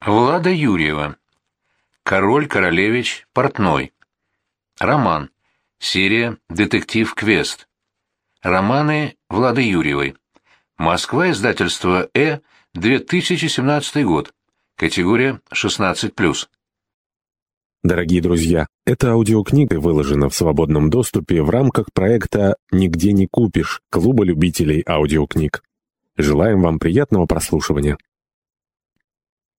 Влада Юрьева. Король-королевич портной. Роман. Серия «Детектив Квест». Романы Влады Юрьевой. Москва, издательство «Э», 2017 год. Категория 16+. Дорогие друзья, эта аудиокнига выложена в свободном доступе в рамках проекта «Нигде не купишь» Клуба любителей аудиокниг. Желаем вам приятного прослушивания.